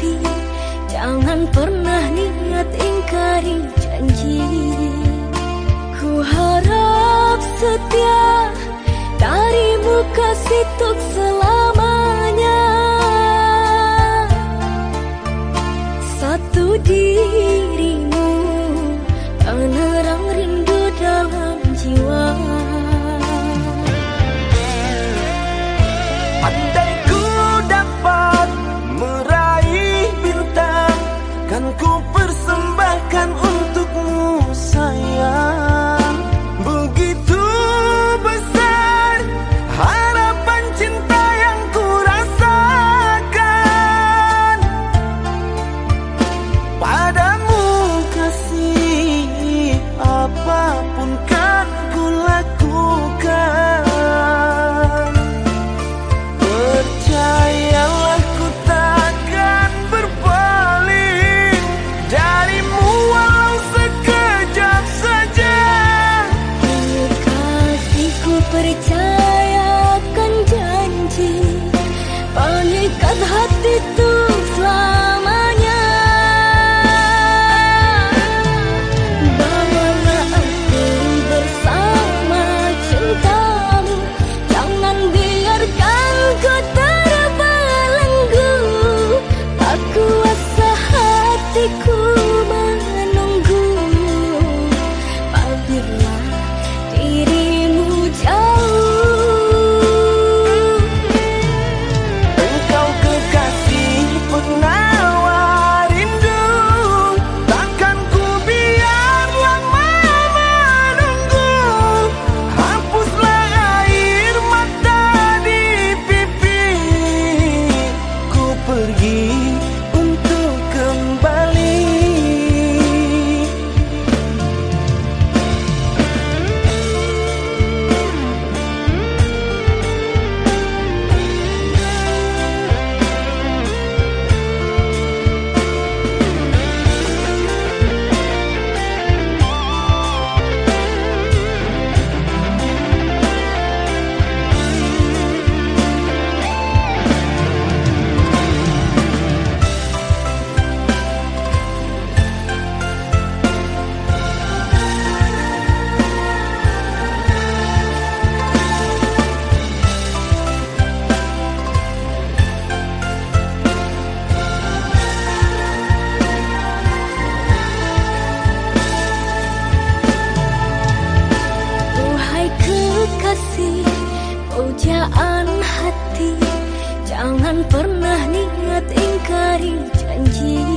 hati. Jangan pernah niat ingkari janji. Ku harap setia Darimu kasih tuk selama pergi kasih pujaan hati. Jangan pernah niat ingkari janji